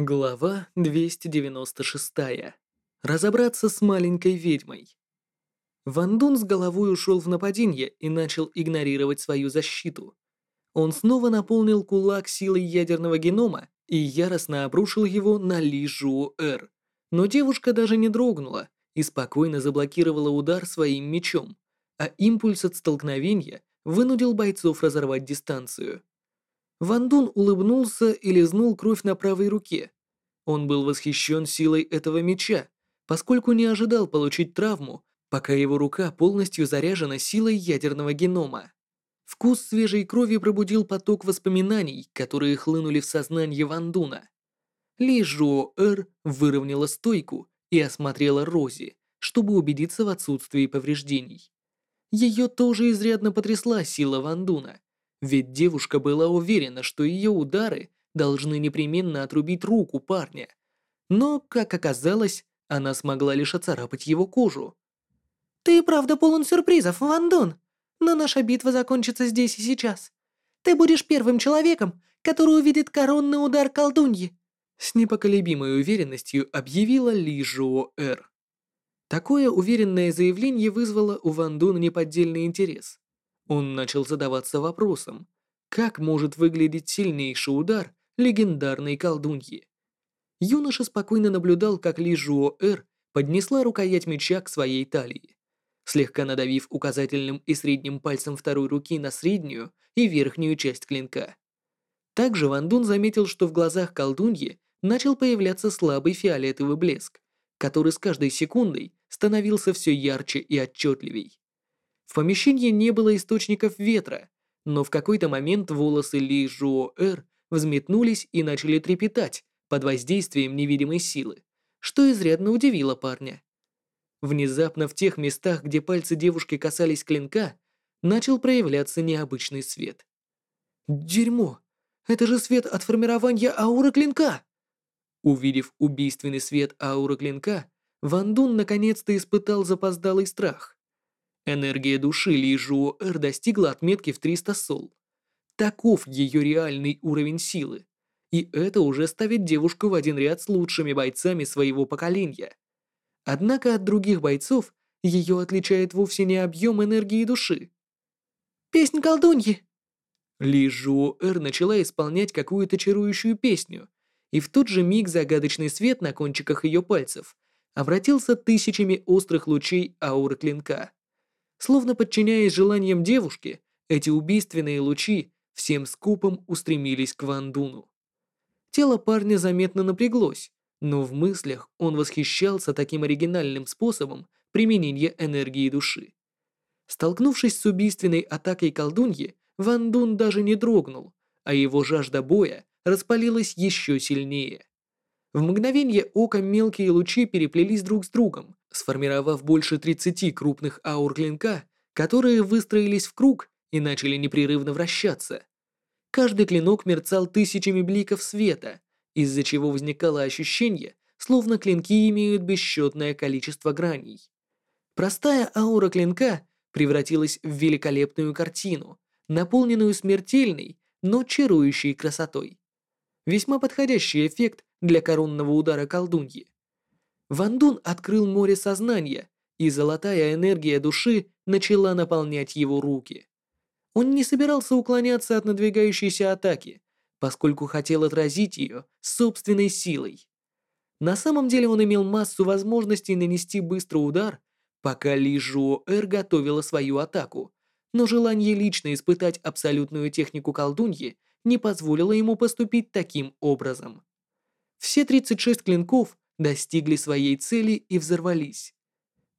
Глава 296. Разобраться с маленькой ведьмой. Ван Дун с головой ушел в нападение и начал игнорировать свою защиту. Он снова наполнил кулак силой ядерного генома и яростно обрушил его на Ли Жуо Эр. Но девушка даже не дрогнула и спокойно заблокировала удар своим мечом, а импульс от столкновения вынудил бойцов разорвать дистанцию. Ван Дун улыбнулся и лизнул кровь на правой руке. Он был восхищен силой этого меча, поскольку не ожидал получить травму, пока его рука полностью заряжена силой ядерного генома. Вкус свежей крови пробудил поток воспоминаний, которые хлынули в сознание Ван Дуна. Ли Жуо Эр выровняла стойку и осмотрела Рози, чтобы убедиться в отсутствии повреждений. Ее тоже изрядно потрясла сила Ван Дуна, ведь девушка была уверена, что ее удары должны непременно отрубить руку парня. Но, как оказалось, она смогла лишь оцарапать его кожу. «Ты правда полон сюрпризов, Ван Дун, но наша битва закончится здесь и сейчас. Ты будешь первым человеком, который увидит коронный удар колдуньи», с непоколебимой уверенностью объявила Ли Жуо Эр. Такое уверенное заявление вызвало у Ван Дуна неподдельный интерес. Он начал задаваться вопросом, как может выглядеть сильнейший удар легендарной колдуньи. Юноша спокойно наблюдал, как Ли Жуо Эр поднесла рукоять меча к своей талии. Слегка надавив указательным и средним пальцем второй руки на среднюю и верхнюю часть клинка. Также Ван Дун заметил, что в глазах колдуньи начал появляться слабый фиолетовый блеск, который с каждой секундой становился все ярче и отчетливей. В помещении не было источников ветра, но в какой-то момент волосы Ли Жуо Эр взметнулись и начали трепетать под воздействием невидимой силы, что изрядно удивило парня. Внезапно в тех местах, где пальцы девушки касались клинка, начал проявляться необычный свет. «Дерьмо! Это же свет от формирования ауры клинка!» Увидев убийственный свет ауры клинка, Ван Дун наконец-то испытал запоздалый страх. Энергия души Ли Жуо Эр достигла отметки в 300 сол. Таков ее реальный уровень силы. И это уже ставит девушку в один ряд с лучшими бойцами своего поколения. Однако от других бойцов ее отличает вовсе не объем энергии души. «Песнь колдуньи!» Ли Жуо Эр начала исполнять какую-то чарующую песню, и в тот же миг загадочный свет на кончиках ее пальцев обратился тысячами острых лучей ауры клинка. Словно подчиняясь желаниям девушки, эти убийственные лучи всем скупом устремились к Вандуну. Тело парня заметно напряглось, но в мыслях он восхищался таким оригинальным способом применения энергии души. Столкнувшись с убийственной атакой колдуньи, Ван Дун даже не дрогнул, а его жажда боя распалилась еще сильнее. В мгновение ока мелкие лучи переплелись друг с другом, сформировав больше 30 крупных аур клинка, которые выстроились в круг и начали непрерывно вращаться. Каждый клинок мерцал тысячами бликов света, из-за чего возникало ощущение, словно клинки имеют бесчетное количество граней. Простая аура клинка превратилась в великолепную картину, наполненную смертельной, но чарующей красотой. Весьма подходящий эффект для коронного удара колдуньи. Ван Дун открыл море сознания, и золотая энергия души начала наполнять его руки. Он не собирался уклоняться от надвигающейся атаки, поскольку хотел отразить ее собственной силой. На самом деле он имел массу возможностей нанести быстрый удар, пока Ли Жуо Эр готовила свою атаку, но желание лично испытать абсолютную технику колдуньи не позволило ему поступить таким образом. Все 36 клинков достигли своей цели и взорвались.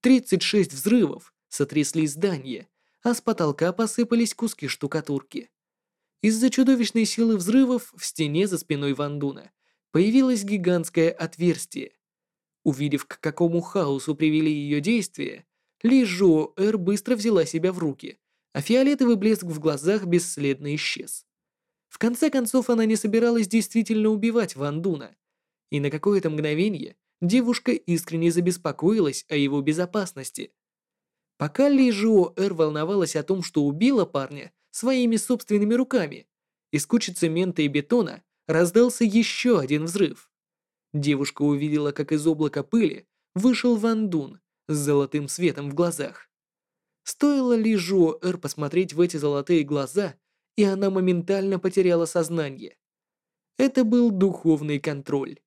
36 взрывов сотрясли здание, а с потолка посыпались куски штукатурки. Из-за чудовищной силы взрывов в стене за спиной Вандуна появилось гигантское отверстие. Увидев, к какому хаосу привели ее действия, Ли Жо Эр быстро взяла себя в руки, а фиолетовый блеск в глазах бесследно исчез. В конце концов, она не собиралась действительно убивать Вандуна, и на какое-то мгновение девушка искренне забеспокоилась о его безопасности. Пока Ли Жуо Эр волновалась о том, что убила парня своими собственными руками, из кучи цемента и бетона раздался еще один взрыв. Девушка увидела, как из облака пыли вышел Ван Дун с золотым светом в глазах. Стоило ли Жуо Эр посмотреть в эти золотые глаза, и она моментально потеряла сознание. Это был духовный контроль.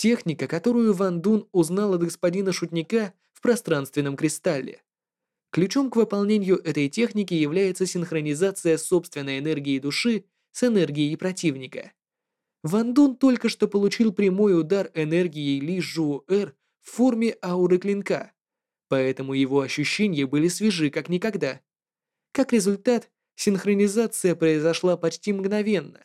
Техника, которую Ван Дун узнал от господина Шутника в пространственном кристалле. Ключом к выполнению этой техники является синхронизация собственной энергии души с энергией противника. Ван Дун только что получил прямой удар энергией Ли Жуо Эр в форме ауры клинка, поэтому его ощущения были свежи как никогда. Как результат, синхронизация произошла почти мгновенно.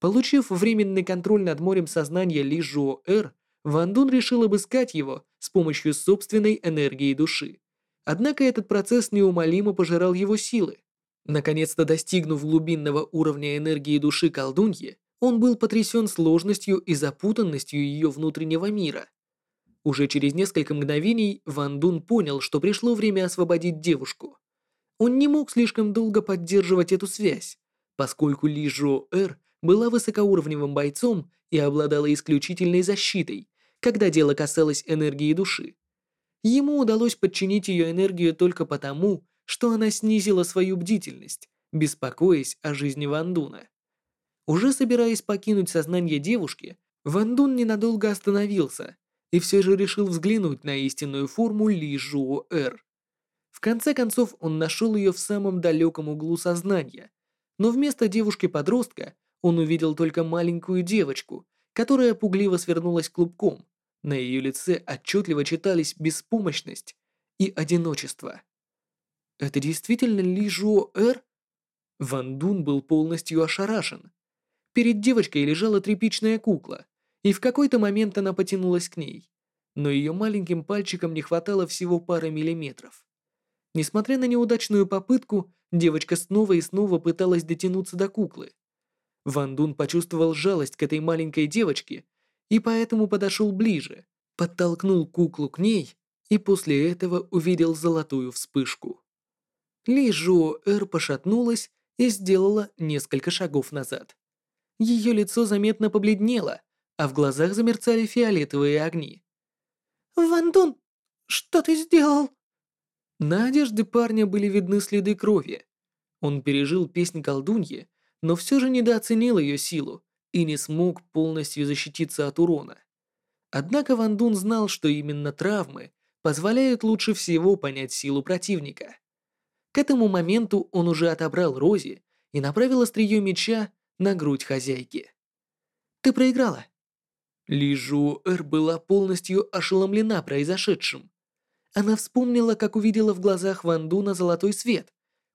Получив временный контроль над морем сознания Ли Жуо Эр, Ван Дун решил обыскать его с помощью собственной энергии души. Однако этот процесс неумолимо пожирал его силы. Наконец-то достигнув глубинного уровня энергии души колдуньи, он был потрясен сложностью и запутанностью ее внутреннего мира. Уже через несколько мгновений Ван Дун понял, что пришло время освободить девушку. Он не мог слишком долго поддерживать эту связь, поскольку Ли Жо Эр была высокоуровневым бойцом и обладала исключительной защитой, когда дело касалось энергии души. Ему удалось подчинить ее энергию только потому, что она снизила свою бдительность, беспокоясь о жизни Ван Дуна. Уже собираясь покинуть сознание девушки, Ван Дун ненадолго остановился и все же решил взглянуть на истинную форму Ли Жуо Эр. В конце концов, он нашел ее в самом далеком углу сознания, но вместо девушки-подростка он увидел только маленькую девочку, которая пугливо свернулась клубком. На ее лице отчетливо читались беспомощность и одиночество. Это действительно Ли Жуо Эр? Ван Дун был полностью ошарашен. Перед девочкой лежала тряпичная кукла, и в какой-то момент она потянулась к ней, но ее маленьким пальчиком не хватало всего пары миллиметров. Несмотря на неудачную попытку, девочка снова и снова пыталась дотянуться до куклы. Ван Дун почувствовал жалость к этой маленькой девочке и поэтому подошел ближе, подтолкнул куклу к ней и после этого увидел золотую вспышку. Ли Жуо Эр пошатнулась и сделала несколько шагов назад. Ее лицо заметно побледнело, а в глазах замерцали фиолетовые огни. «Ван Дун, что ты сделал?» На одежде парня были видны следы крови. Он пережил песнь колдуньи, но все же недооценил ее силу и не смог полностью защититься от урона. Однако Ван Дун знал, что именно травмы позволяют лучше всего понять силу противника. К этому моменту он уже отобрал Рози и направил острие меча на грудь хозяйки. «Ты проиграла». Ли Эр была полностью ошеломлена произошедшим. Она вспомнила, как увидела в глазах Ван Дуна золотой свет,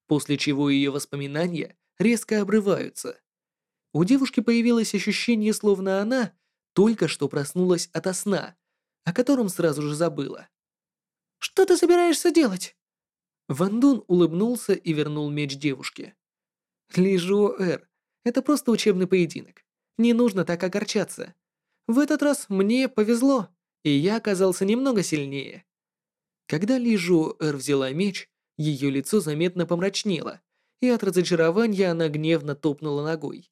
после чего ее воспоминания резко обрываются. У девушки появилось ощущение, словно она только что проснулась ото сна, о котором сразу же забыла. «Что ты собираешься делать?» Ван Дун улыбнулся и вернул меч девушке. Ли Эр, это просто учебный поединок. Не нужно так огорчаться. В этот раз мне повезло, и я оказался немного сильнее. Когда Ли Жу Эр взяла меч, ее лицо заметно помрачнело, и от разочарования она гневно топнула ногой.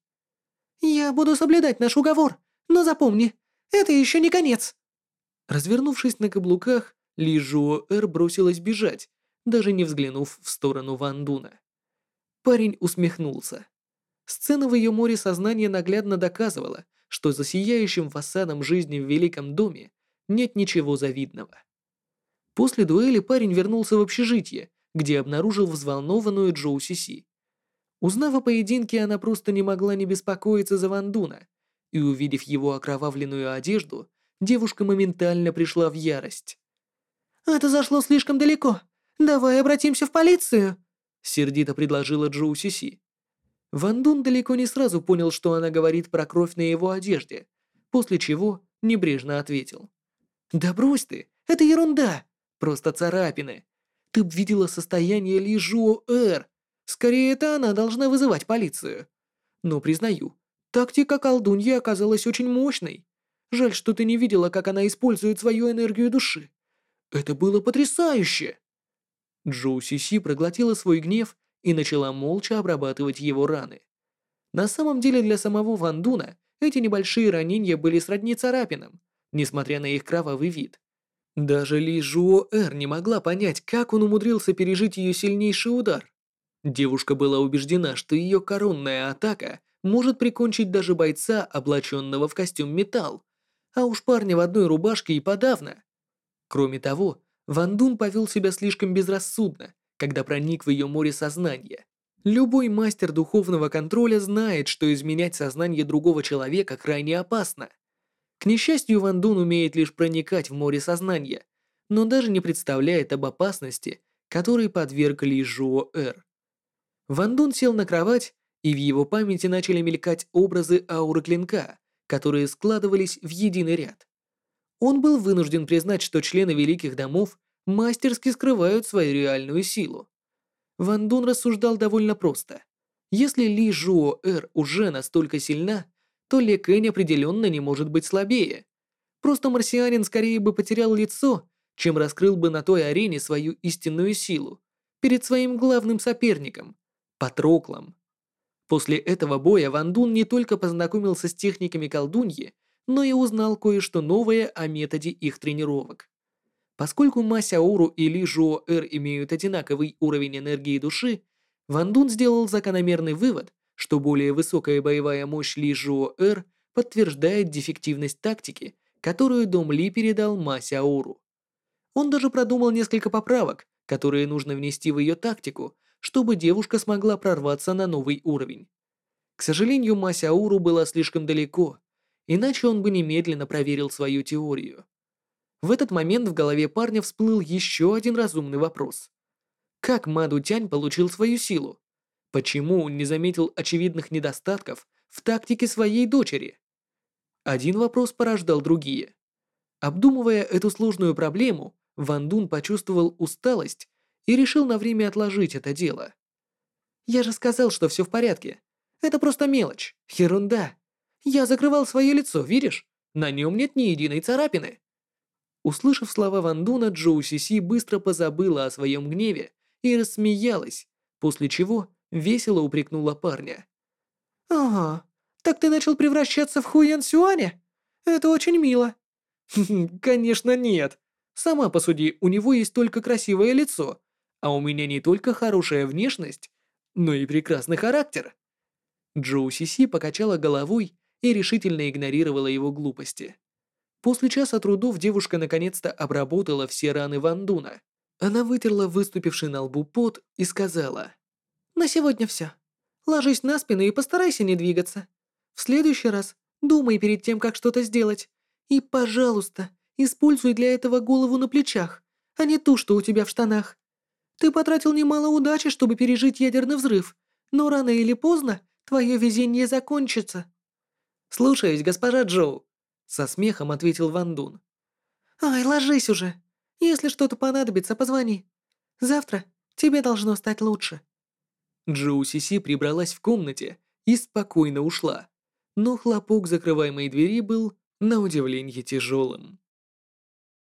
«Я буду соблюдать наш уговор, но запомни, это еще не конец!» Развернувшись на каблуках, Ли Жуо Эр бросилась бежать, даже не взглянув в сторону Ван Дуна. Парень усмехнулся. Сцена в ее море сознания наглядно доказывала, что за сияющим фасадом жизни в Великом доме нет ничего завидного. После дуэли парень вернулся в общежитие, где обнаружил взволнованную Джоу Сиси. Узнав о поединке, она просто не могла не беспокоиться за Вандуна, и увидев его окровавленную одежду, девушка моментально пришла в ярость. «Это зашло слишком далеко. Давай обратимся в полицию», — сердито предложила Джоу Сиси. Ван Дун далеко не сразу понял, что она говорит про кровь на его одежде, после чего небрежно ответил. «Да брось ты, это ерунда, просто царапины. Ты б видела состояние Ли Жуо Эр. Скорее, это она должна вызывать полицию. Но признаю, тактика колдуньи оказалась очень мощной. Жаль, что ты не видела, как она использует свою энергию души. Это было потрясающе!» Джоу Сиси проглотила свой гнев и начала молча обрабатывать его раны. На самом деле для самого Ван Дуна эти небольшие ранения были сродни царапинам, несмотря на их кровавый вид. Даже Ли Жуо Эр не могла понять, как он умудрился пережить ее сильнейший удар. Девушка была убеждена, что ее коронная атака может прикончить даже бойца, облаченного в костюм металл, а уж парня в одной рубашке и подавно. Кроме того, Ван Дун повел себя слишком безрассудно, когда проник в ее море сознания. Любой мастер духовного контроля знает, что изменять сознание другого человека крайне опасно. К несчастью, Ван Дун умеет лишь проникать в море сознания, но даже не представляет об опасности, которой подверг Ли Жуо Эр. Ван Дун сел на кровать, и в его памяти начали мелькать образы ауры клинка, которые складывались в единый ряд. Он был вынужден признать, что члены великих домов мастерски скрывают свою реальную силу. Ван Дун рассуждал довольно просто. Если Ли Жуо Эр уже настолько сильна, то Ли Кэнь определенно не может быть слабее. Просто марсианин скорее бы потерял лицо, чем раскрыл бы на той арене свою истинную силу перед своим главным соперником – Патроклом. После этого боя Ван Дун не только познакомился с техниками колдуньи, но и узнал кое-что новое о методе их тренировок. Поскольку Ма Сяору и Ли Жуо Эр имеют одинаковый уровень энергии души, Ван Дун сделал закономерный вывод, что более высокая боевая мощь Ли Жуо Эр подтверждает дефективность тактики, которую Дом Ли передал Ма Сяору. Он даже продумал несколько поправок, которые нужно внести в ее тактику, чтобы девушка смогла прорваться на новый уровень. К сожалению, Ма Сяору была слишком далеко, иначе он бы немедленно проверил свою теорию. В этот момент в голове парня всплыл еще один разумный вопрос. Как Маду Тянь получил свою силу? Почему он не заметил очевидных недостатков в тактике своей дочери? Один вопрос порождал другие. Обдумывая эту сложную проблему, Ван Дун почувствовал усталость и решил на время отложить это дело. «Я же сказал, что все в порядке. Это просто мелочь, ерунда. Я закрывал свое лицо, видишь? На нем нет ни единой царапины». Услышав слова Ван Дуна, Джоу Си быстро позабыла о своем гневе и рассмеялась, после чего весело упрекнула парня. «Ага, так ты начал превращаться в Хуян Сюаня? Это очень мило». «Конечно нет. Сама посуди, у него есть только красивое лицо, а у меня не только хорошая внешность, но и прекрасный характер». Джоу Си покачала головой и решительно игнорировала его глупости. После часа трудов девушка наконец-то обработала все раны Вандуна. Она вытерла выступивший на лбу пот и сказала. «На сегодня все. Ложись на спину и постарайся не двигаться. В следующий раз думай перед тем, как что-то сделать. И, пожалуйста, используй для этого голову на плечах, а не ту, что у тебя в штанах. Ты потратил немало удачи, чтобы пережить ядерный взрыв, но рано или поздно твое везение закончится». «Слушаюсь, госпожа Джоу», со смехом ответил Ван Дун. «Ай, ложись уже. Если что-то понадобится, позвони. Завтра тебе должно стать лучше». Джоу Сиси прибралась в комнате и спокойно ушла. Но хлопок закрываемой двери был, на удивление, тяжелым.